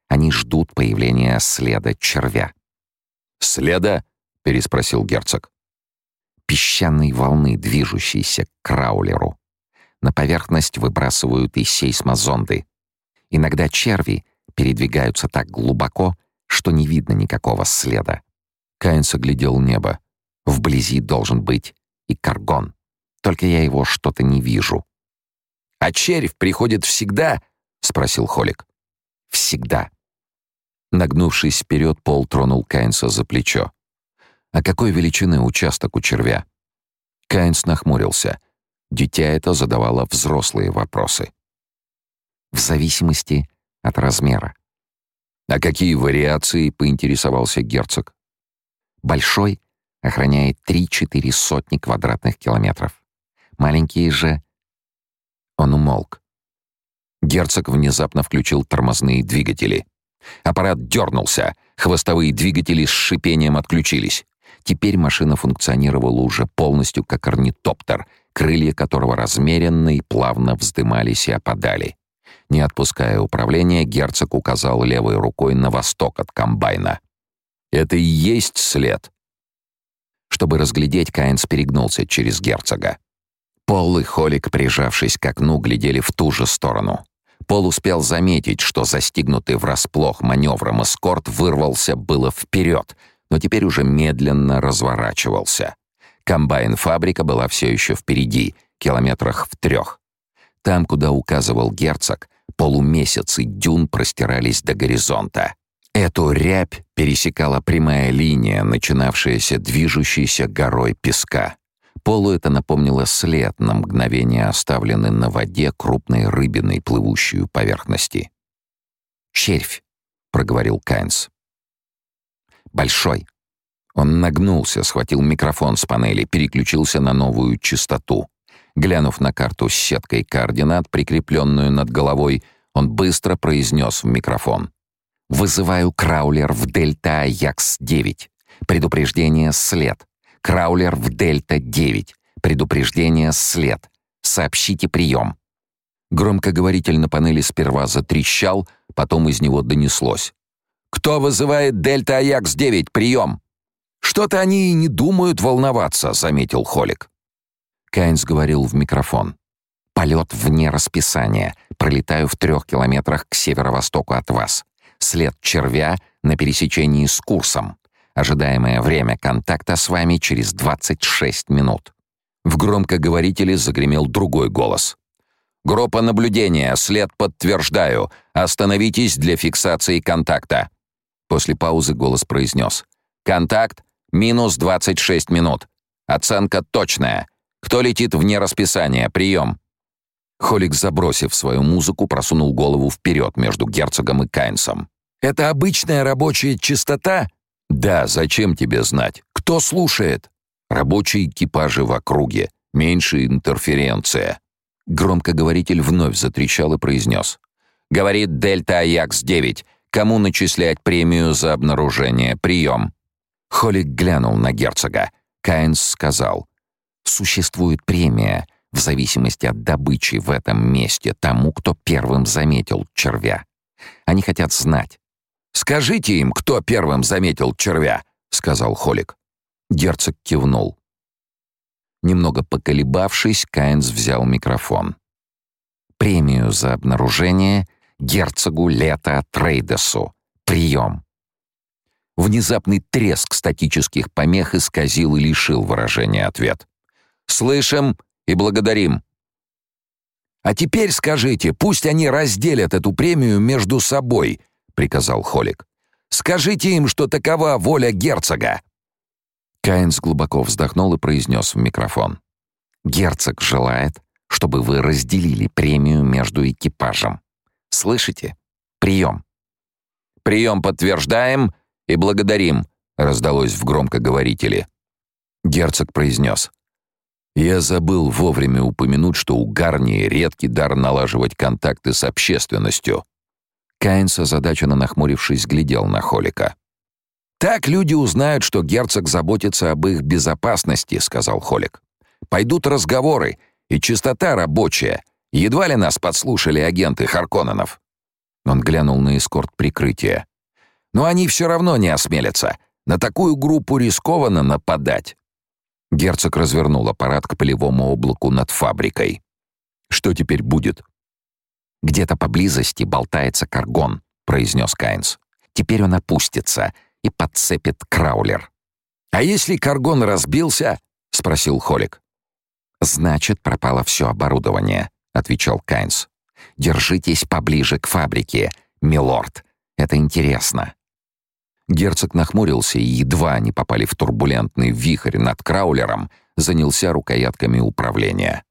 «Они ждут появления следа червя». «Следа?» — переспросил герцог. «Песчаной волны, движущейся к краулеру. На поверхность выбрасывают и сейсмозонды. Иногда черви передвигаются так глубоко, что не видно никакого следа. Каинс оглядел небо. Вблизи должен быть и Каргон. Только я его что-то не вижу. «А червь приходит всегда?» — спросил Холик. «Всегда». Нагнувшись вперед, Пол тронул Кайнса за плечо. «А какой величины участок у червя?» Кайнс нахмурился. Дитя это задавало взрослые вопросы. «В зависимости от размера». «А какие вариации?» — поинтересовался герцог. Большой охраняет 3-4 сотни квадратных километров. Маленькие же... Он умолк. Герцог внезапно включил тормозные двигатели. Аппарат дернулся, хвостовые двигатели с шипением отключились. Теперь машина функционировала уже полностью как орнитоптер, крылья которого размеренно и плавно вздымались и опадали. Не отпуская управления, герцог указал левой рукой на восток от комбайна. Это и есть след. Чтобы разглядеть, Каинс перегнулся через герцога. Пол и Холик, прижавшись к окну, глядели в ту же сторону. Пол успел заметить, что застигнутый врасплох маневром эскорт вырвался было вперед, но теперь уже медленно разворачивался. Комбайн-фабрика была все еще впереди, километрах в трех. Там, куда указывал герцог, полумесяцы дюн простирались до горизонта. Эту рябь пересекала прямая линия, начинавшаяся движущейся горой песка. Полу это напомнило след, на мгновение оставленный на воде крупной рыбиной, плывущую поверхности. «Червь», — проговорил Кайнс. «Большой». Он нагнулся, схватил микрофон с панели, переключился на новую частоту. Глянув на карту с сеткой координат, прикрепленную над головой, он быстро произнес в микрофон. Вызываю краулер в Дельта Аякс-9. Предупреждение «След». Краулер в Дельта-9. Предупреждение «След». Сообщите прием. Громкоговоритель на панели сперва затрещал, потом из него донеслось. «Кто вызывает Дельта Аякс-9? Прием!» «Что-то они и не думают волноваться», — заметил Холик. Кайнс говорил в микрофон. «Полет вне расписания. Пролетаю в трех километрах к северо-востоку от вас след червя на пересечении с курсом. Ожидаемое время контакта с вами через 26 минут. В громкоговорителе загремел другой голос. «Группа наблюдения, след подтверждаю. Остановитесь для фиксации контакта». После паузы голос произнес. «Контакт минус 26 минут. Оценка точная. Кто летит вне расписания? Прием». Холик, забросив свою музыку, просунул голову вперед между герцогом и Кайнсом. «Это обычная рабочая частота?» «Да, зачем тебе знать? Кто слушает?» «Рабочие экипажи в округе. Меньше интерференция». Громкоговоритель вновь затрещал и произнес. «Говорит Дельта Аякс-9. Кому начислять премию за обнаружение? Прием». Холик глянул на герцога. Кайнс сказал. Существует премия в зависимости от добычи в этом месте тому, кто первым заметил червя. Они хотят знать. «Скажите им, кто первым заметил червя», — сказал Холик. Герцог кивнул. Немного поколебавшись, Кайнс взял микрофон. Премию за обнаружение герцогу Лето Трейдесу. Прием. Внезапный треск статических помех исказил и лишил выражения ответ. «Слышим и благодарим». «А теперь скажите, пусть они разделят эту премию между собой», — приказал Холик. «Скажите им, что такова воля герцога». Кайнс глубоко вздохнул и произнес в микрофон. «Герцог желает, чтобы вы разделили премию между экипажем. Слышите? Прием!» «Прием подтверждаем и благодарим», — раздалось в громкоговорителе. Герцог произнес. «Я забыл вовремя упомянуть, что у Гарни редкий дар налаживать контакты с общественностью». Кайнс, озадаченно нахмурившись, глядел на Холика. «Так люди узнают, что герцог заботится об их безопасности», — сказал Холик. «Пойдут разговоры, и чистота рабочая. Едва ли нас подслушали агенты Харконненов». Он глянул на эскорт прикрытия. «Но они все равно не осмелятся. На такую группу рискованно нападать». Герцог развернул аппарат к полевому облаку над фабрикой. «Что теперь будет?» «Где-то поблизости болтается каргон», — произнес Кайнс. «Теперь он опустится и подцепит краулер». «А если каргон разбился?» — спросил Холик. «Значит, пропало все оборудование», — отвечал Кайнс. «Держитесь поближе к фабрике, милорд. Это интересно». Герцог нахмурился и, едва не попали в турбулентный вихрь над краулером, занялся рукоятками управления.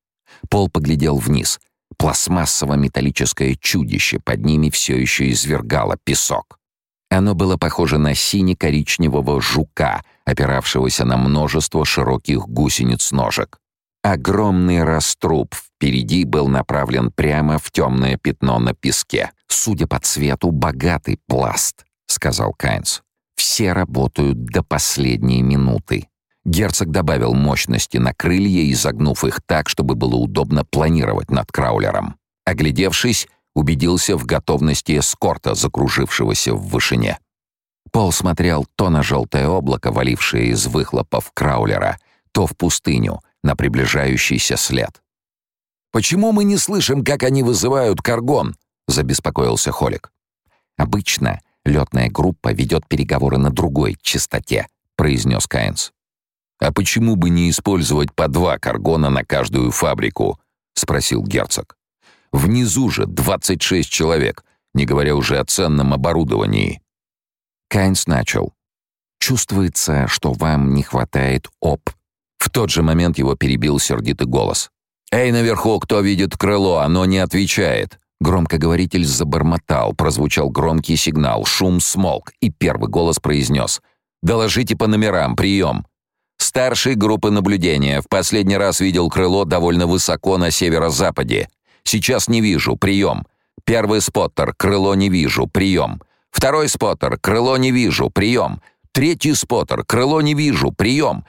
Пол поглядел вниз — Пластмассово-металлическое чудище под ними все еще извергало песок. Оно было похоже на сине-коричневого жука, опиравшегося на множество широких гусениц-ножек. Огромный раструб впереди был направлен прямо в темное пятно на песке. «Судя по цвету, богатый пласт», — сказал Кайнс. «Все работают до последней минуты». Герцог добавил мощности на крылья, изогнув их так, чтобы было удобно планировать над краулером. Оглядевшись, убедился в готовности эскорта, закружившегося в вышине. Пол смотрел то на желтое облако, валившее из выхлопов краулера, то в пустыню, на приближающийся след. «Почему мы не слышим, как они вызывают каргон?» — забеспокоился Холик. «Обычно летная группа ведет переговоры на другой частоте», — произнес Кайнс. «А почему бы не использовать по два каргона на каждую фабрику?» — спросил герцог. «Внизу же 26 человек, не говоря уже о ценном оборудовании». Кайнс начал. «Чувствуется, что вам не хватает оп». В тот же момент его перебил сердитый голос. «Эй, наверху, кто видит крыло? Оно не отвечает!» Громкоговоритель забормотал, прозвучал громкий сигнал, шум смолк, и первый голос произнес. «Доложите по номерам, прием!» Старший группы наблюдения. В последний раз видел крыло довольно высоко на северо-западе. Сейчас не вижу. Прием. Первый споттер. Крыло не вижу. Прием. Второй споттер. Крыло не вижу. Прием. Третий споттер. Крыло не вижу. Прием.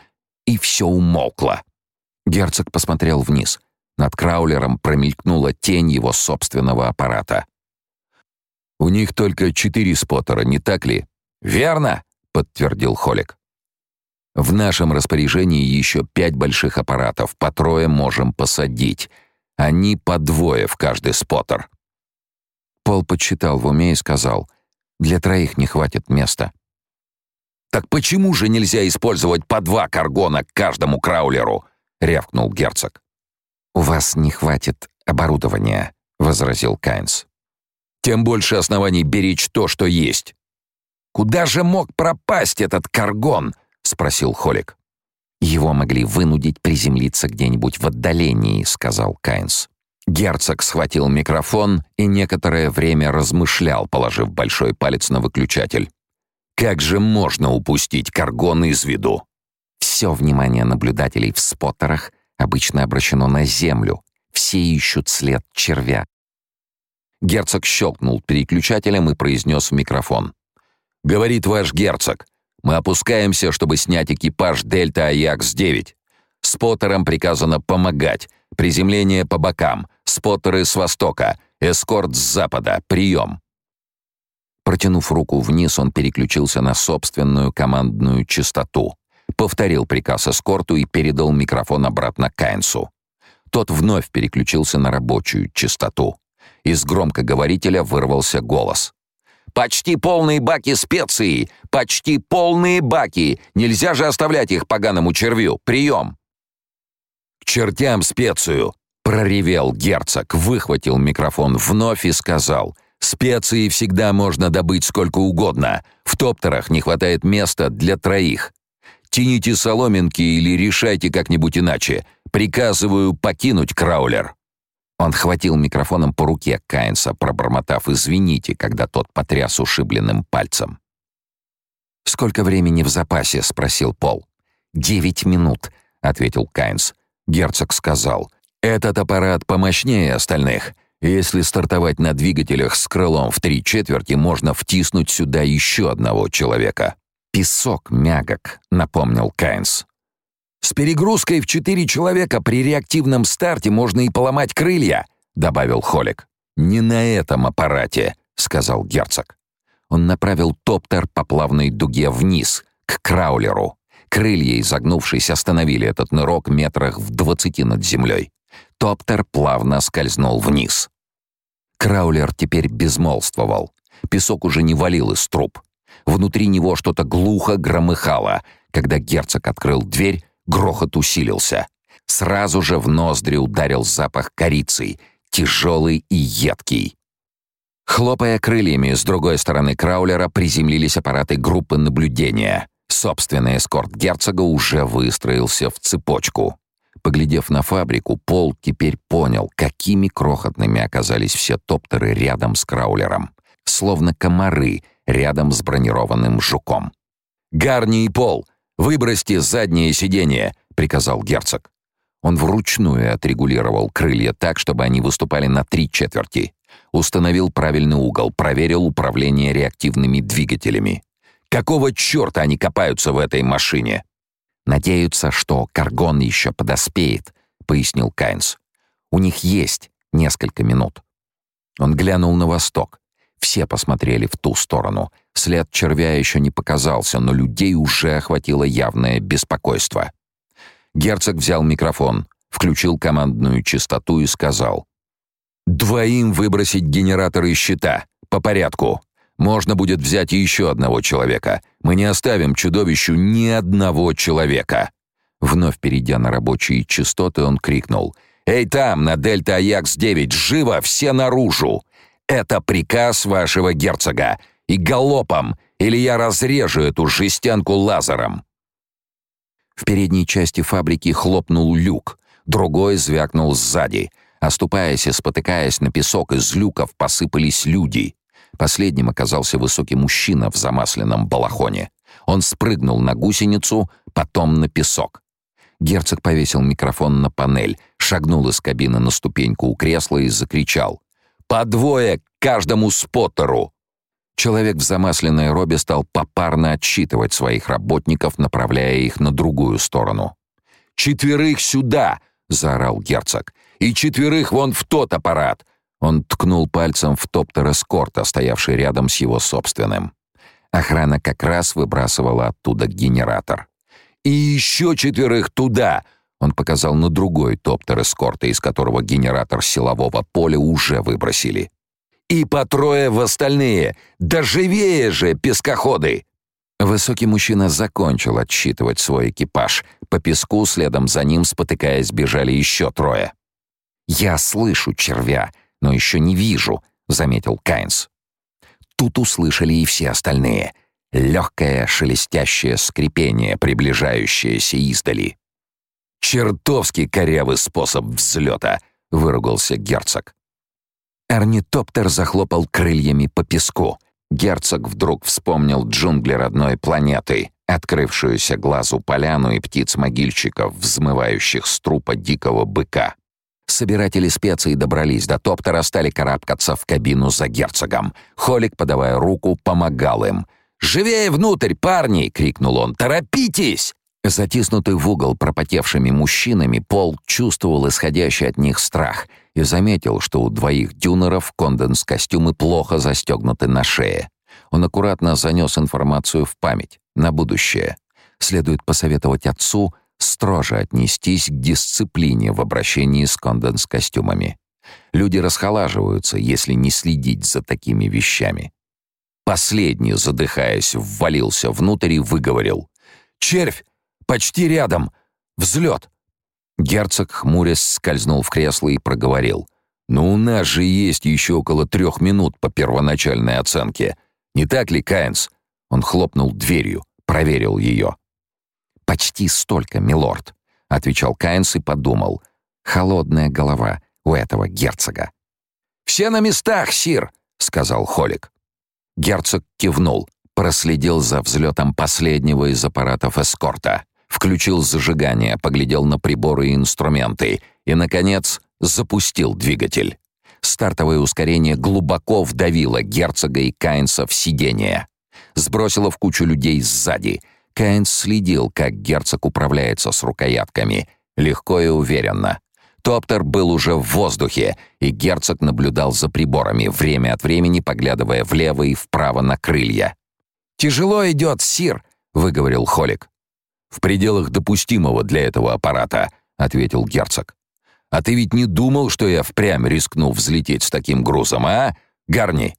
И все умолкло. Герцог посмотрел вниз. Над краулером промелькнула тень его собственного аппарата. «У них только четыре споттера, не так ли?» «Верно», — подтвердил Холик. В нашем распоряжении еще пять больших аппаратов, по трое можем посадить. Они по двое в каждый споттер. Пол подсчитал в уме и сказал, «Для троих не хватит места». «Так почему же нельзя использовать по два каргона к каждому краулеру?» — рявкнул герцог. «У вас не хватит оборудования», — возразил Кайнс. «Тем больше оснований беречь то, что есть». «Куда же мог пропасть этот каргон?» — спросил Холик. «Его могли вынудить приземлиться где-нибудь в отдалении», — сказал Кайнс. Герцог схватил микрофон и некоторое время размышлял, положив большой палец на выключатель. «Как же можно упустить каргон из виду?» Все внимание наблюдателей в споттерах обычно обращено на землю. Все ищут след червя. Герцог щелкнул переключателем и произнес в микрофон. «Говорит ваш герцог, мы опускаемся, чтобы снять экипаж Дельта Аякс-9. Споттерам приказано помогать. Приземление по бокам. Споттеры с востока. Эскорт с запада. Прием. Протянув руку вниз, он переключился на собственную командную частоту. Повторил приказ эскорту и передал микрофон обратно Кайнсу. Тот вновь переключился на рабочую частоту. Из громкоговорителя вырвался голос. «Почти полные баки специй! Почти полные баки! Нельзя же оставлять их поганому червю! Прием!» «К чертям специю!» — проревел герцог, выхватил микрофон вновь и сказал. «Специи всегда можно добыть сколько угодно. В топтерах не хватает места для троих. Тяните соломинки или решайте как-нибудь иначе. Приказываю покинуть краулер». Он хватил микрофоном по руке Кайнса, пробормотав «извините», когда тот потряс ушибленным пальцем. «Сколько времени в запасе?» — спросил Пол. «Девять минут», — ответил Кайнс. Герцог сказал, «Этот аппарат помощнее остальных. Если стартовать на двигателях с крылом в три четверти, можно втиснуть сюда еще одного человека». «Песок мягок», — напомнил Кайнс. «С перегрузкой в четыре человека при реактивном старте можно и поломать крылья», — добавил Холик. «Не на этом аппарате», — сказал герцог. Он направил топтер по плавной дуге вниз, к краулеру. Крылья, изогнувшись, остановили этот нырок метрах в двадцати над землей. Топтер плавно скользнул вниз. Краулер теперь безмолвствовал. Песок уже не валил из труб. Внутри него что-то глухо громыхало. Когда герцог открыл дверь, грохот усилился. Сразу же в ноздри ударил запах корицы, тяжелый и едкий. Хлопая крыльями с другой стороны краулера, приземлились аппараты группы наблюдения. Собственный эскорт герцога уже выстроился в цепочку. Поглядев на фабрику, Пол теперь понял, какими крохотными оказались все топтеры рядом с краулером. Словно комары — рядом с бронированным жуком. «Гарни и Пол, выбросьте заднее сиденье», — приказал герцог. Он вручную отрегулировал крылья так, чтобы они выступали на три четверти. Установил правильный угол, проверил управление реактивными двигателями. «Какого черта они копаются в этой машине?» «Надеются, что Каргон еще подоспеет», — пояснил Кайнс. «У них есть несколько минут». Он глянул на восток. Все посмотрели в ту сторону. След червя еще не показался, но людей уже охватило явное беспокойство. Герцог взял микрофон, включил командную частоту и сказал. «Двоим выбросить генераторы из щита. По порядку. Можно будет взять еще одного человека. Мы не оставим чудовищу ни одного человека». Вновь перейдя на рабочие частоты, он крикнул. «Эй там, на Дельта Аякс-9, живо, все наружу! Это приказ вашего герцога. И галопом, или я разрежу эту жестянку лазером. В передней части фабрики хлопнул люк, другой звякнул сзади. Оступаясь и спотыкаясь на песок, из люков посыпались люди. Последним оказался высокий мужчина в замасленном балахоне. Он спрыгнул на гусеницу, потом на песок. Герцог повесил микрофон на панель, шагнул из кабины на ступеньку у кресла и закричал. По двое каждому споттеру!» Человек в замасленной робе стал попарно отсчитывать своих работников, направляя их на другую сторону. «Четверых сюда!» — заорал герцог. «И четверых вон в тот аппарат!» Он ткнул пальцем в топтер эскорта, стоявший рядом с его собственным. Охрана как раз выбрасывала оттуда генератор. «И еще четверых туда!» Он показал на другой топтер эскорта, из которого генератор силового поля уже выбросили. «И по трое в остальные! Да живее же, пескоходы!» Высокий мужчина закончил отсчитывать свой экипаж. По песку следом за ним, спотыкаясь, бежали еще трое. «Я слышу червя, но еще не вижу», — заметил Кайнс. Тут услышали и все остальные. Легкое шелестящее скрипение, приближающееся издали. «Чертовски корявый способ взлета!» — выругался герцог. Орнитоптер захлопал крыльями по песку. Герцог вдруг вспомнил джунгли родной планеты, открывшуюся глазу поляну и птиц-могильщиков, взмывающих с трупа дикого быка. Собиратели специй добрались до топтера, стали карабкаться в кабину за герцогом. Холик, подавая руку, помогал им. «Живее внутрь, парни!» — крикнул он. «Торопитесь!» Затиснутый в угол пропотевшими мужчинами, Пол чувствовал исходящий от них страх и заметил, что у двоих дюнеров конденс-костюмы плохо застегнуты на шее. Он аккуратно занес информацию в память, на будущее. Следует посоветовать отцу строже отнестись к дисциплине в обращении с конденс-костюмами. Люди расхолаживаются, если не следить за такими вещами. Последний, задыхаясь, ввалился внутрь и выговорил. «Червь! Почти рядом! Взлет!» Герцог, хмурясь, скользнул в кресло и проговорил. «Но у нас же есть еще около трех минут по первоначальной оценке. Не так ли, Кайнс?» Он хлопнул дверью, проверил ее. «Почти столько, милорд», — отвечал Кайнс и подумал. «Холодная голова у этого герцога». «Все на местах, сир», — сказал Холик. Герцог кивнул, проследил за взлетом последнего из аппаратов эскорта, включил зажигание, поглядел на приборы и инструменты и, наконец, запустил двигатель. Стартовое ускорение глубоко вдавило герцога и Кайнса в сиденье. Сбросило в кучу людей сзади. Кайнс следил, как герцог управляется с рукоятками. Легко и уверенно. Топтер был уже в воздухе, и герцог наблюдал за приборами, время от времени поглядывая влево и вправо на крылья. «Тяжело идет, сир», — выговорил Холик. «В пределах допустимого для этого аппарата», — ответил герцог. «А ты ведь не думал, что я впрямь рискну взлететь с таким грузом, а, Гарни?»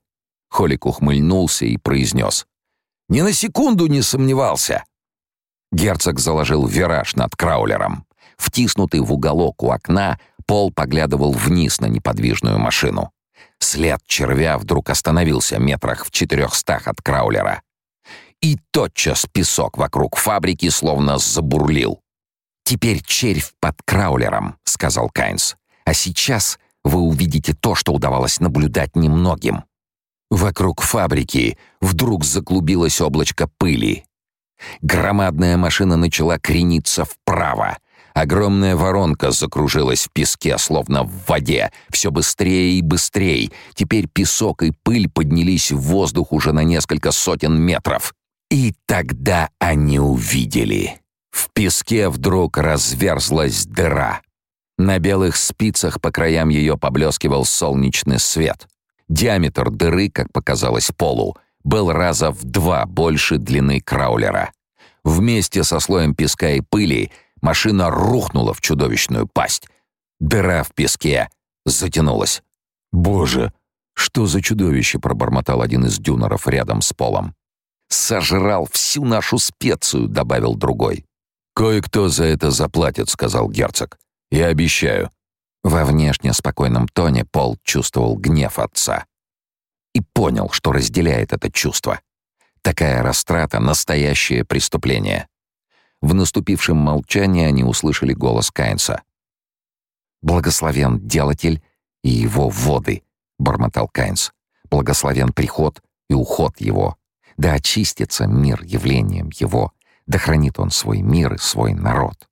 Холик ухмыльнулся и произнес. «Ни на секунду не сомневался». Герцог заложил вираж над краулером. Втиснутый в уголок у окна, Пол поглядывал вниз на неподвижную машину. След червя вдруг остановился метрах в четырехстах от краулера. И тотчас песок вокруг фабрики словно забурлил. «Теперь червь под краулером», — сказал Кайнс. «А сейчас вы увидите то, что удавалось наблюдать немногим». Вокруг фабрики вдруг заклубилось облачко пыли. Громадная машина начала крениться вправо, Огромная воронка закружилась в песке, словно в воде, все быстрее и быстрее. Теперь песок и пыль поднялись в воздух уже на несколько сотен метров. И тогда они увидели. В песке вдруг разверзлась дыра. На белых спицах по краям ее поблескивал солнечный свет. Диаметр дыры, как показалось Полу, был раза в два больше длины краулера. Вместе со слоем песка и пыли — Машина рухнула в чудовищную пасть. Дыра в песке затянулась. «Боже, что за чудовище!» — пробормотал один из дюнеров рядом с полом. «Сожрал всю нашу специю», — добавил другой. «Кое-кто за это заплатит», — сказал герцог. «Я обещаю». Во внешне спокойном тоне Пол чувствовал гнев отца. И понял, что разделяет это чувство. Такая растрата — настоящее преступление. В наступившем молчании они услышали голос Кайнса. «Благословен делатель и его воды», — бормотал Кайнс. «Благословен приход и уход его. Да очистится мир явлением его, да хранит он свой мир и свой народ».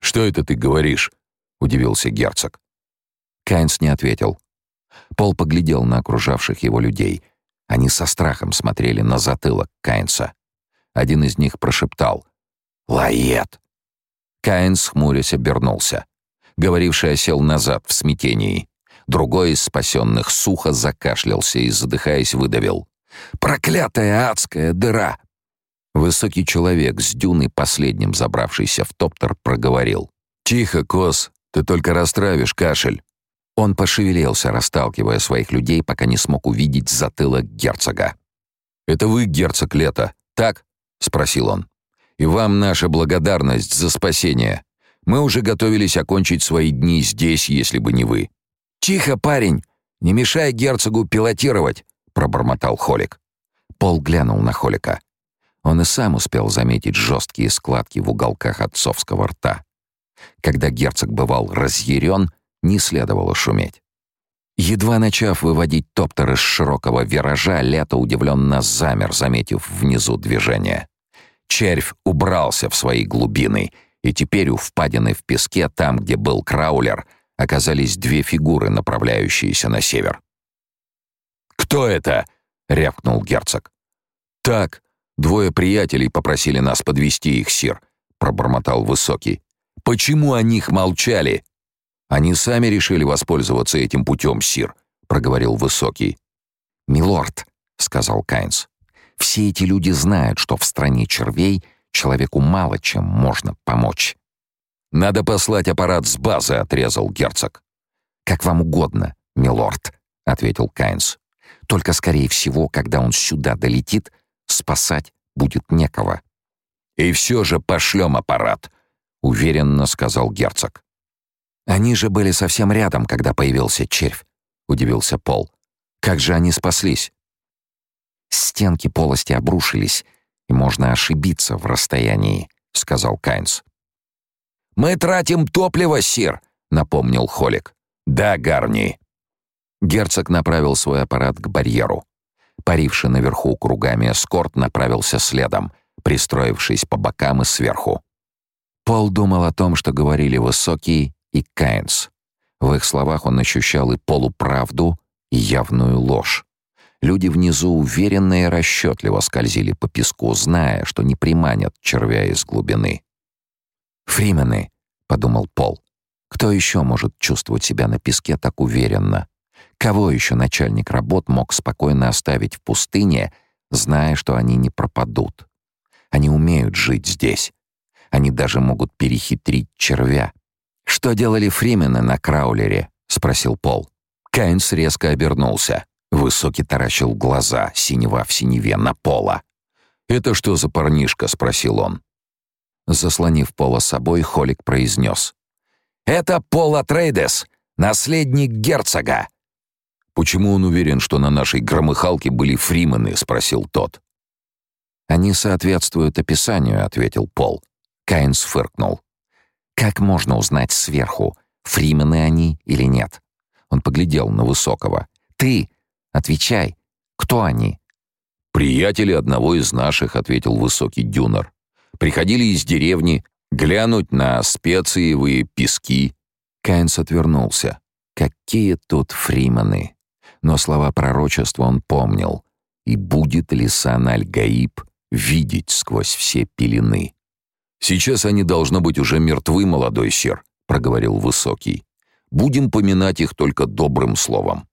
«Что это ты говоришь?» — удивился герцог. Кайнс не ответил. Пол поглядел на окружавших его людей. Они со страхом смотрели на затылок Кайнса. Один из них прошептал «Лает!» Каин, хмурясь, обернулся. Говоривший осел назад в смятении. Другой из спасенных сухо закашлялся и, задыхаясь, выдавил. «Проклятая адская дыра!» Высокий человек с дюны, последним забравшийся в топтер, проговорил. «Тихо, Кос, ты только растравишь кашель». Он пошевелился, расталкивая своих людей, пока не смог увидеть затылок герцога. «Это вы, герцог Лето, так?» — спросил он и вам наша благодарность за спасение. Мы уже готовились окончить свои дни здесь, если бы не вы». «Тихо, парень! Не мешай герцогу пилотировать!» — пробормотал Холик. Пол глянул на Холика. Он и сам успел заметить жесткие складки в уголках отцовского рта. Когда герцог бывал разъярен, не следовало шуметь. Едва начав выводить топтер из широкого виража, Лето удивленно замер, заметив внизу движение. Червь убрался в свои глубины, и теперь у впадины в песке, там, где был краулер, оказались две фигуры, направляющиеся на север. «Кто это?» — рявкнул герцог. «Так, двое приятелей попросили нас подвести их, сир», — пробормотал Высокий. «Почему о них молчали?» «Они сами решили воспользоваться этим путем, Сир», — проговорил Высокий. «Милорд», — сказал Кайнс, — «все эти люди знают, что в стране червей человеку мало чем можно помочь». «Надо послать аппарат с базы», — отрезал герцог. «Как вам угодно, милорд», — ответил Кайнс. «Только, скорее всего, когда он сюда долетит, спасать будет некого». «И все же пошлем аппарат», — уверенно сказал герцог. «Они же были совсем рядом, когда появился червь», — удивился Пол. «Как же они спаслись?» «Стенки полости обрушились, и можно ошибиться в расстоянии», — сказал Кайнс. «Мы тратим топливо, сир», — напомнил Холик. «Да, Гарни». Герцог направил свой аппарат к барьеру. Паривший наверху кругами эскорт направился следом, пристроившись по бокам и сверху. Пол думал о том, что говорили Высокий и Кайнс. В их словах он ощущал и полуправду, и явную ложь. Люди внизу уверенно и расчетливо скользили по песку, зная, что не приманят червя из глубины. «Фримены», — подумал Пол. «Кто еще может чувствовать себя на песке так уверенно? Кого еще начальник работ мог спокойно оставить в пустыне, зная, что они не пропадут? Они умеют жить здесь. Они даже могут перехитрить червя». «Что делали фримены на краулере?» — спросил Пол. Кайнс резко обернулся. Высокий таращил глаза, синева в синеве, на пола. «Это что за парнишка?» — спросил он. Заслонив Пола собой, Холик произнес. «Это Пола Трейдес, наследник герцога!» «Почему он уверен, что на нашей громыхалке были фримены?» — спросил тот. «Они соответствуют описанию», — ответил Пол. Кайнс фыркнул. «Как можно узнать сверху, фримены они или нет?» Он поглядел на Высокого. «Ты! Отвечай! Кто они?» «Приятели одного из наших», — ответил Высокий Дюнер. Приходили из деревни глянуть на специевые пески. Кайнс отвернулся. Какие тут фримены! Но слова пророчества он помнил. И будет ли Сан-Аль-Гаиб видеть сквозь все пелены? «Сейчас они, должно быть, уже мертвы, молодой сир», — проговорил Высокий. «Будем поминать их только добрым словом».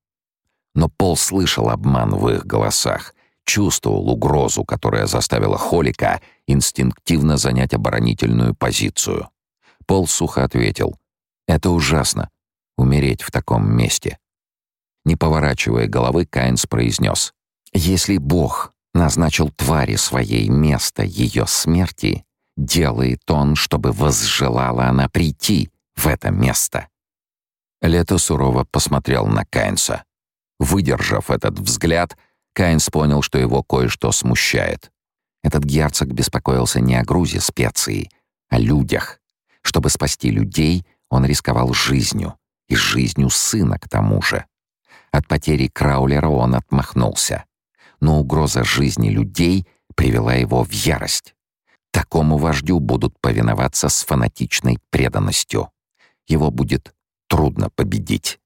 Но Пол слышал обман в их голосах, чувствовал угрозу, которая заставила Холика инстинктивно занять оборонительную позицию. Пол сухо ответил. «Это ужасно. Умереть в таком месте». Не поворачивая головы, Кайнс произнес. «Если Бог назначил твари своей место ее смерти, делает он, чтобы возжелала она прийти в это место». Лето сурово посмотрел на Кайнса. Выдержав этот взгляд, Кайнс понял, что его кое-что смущает. Этот герцог беспокоился не о грузе специй, а о людях. Чтобы спасти людей, он рисковал жизнью, и жизнью сына к тому же. От потери Краулера он отмахнулся. Но угроза жизни людей привела его в ярость. Такому вождю будут повиноваться с фанатичной преданностью. Его будет трудно победить.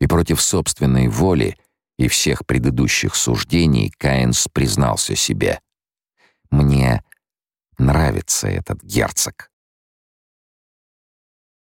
И против собственной воли и всех предыдущих суждений Каинс признался себе. «Мне нравится этот герцог.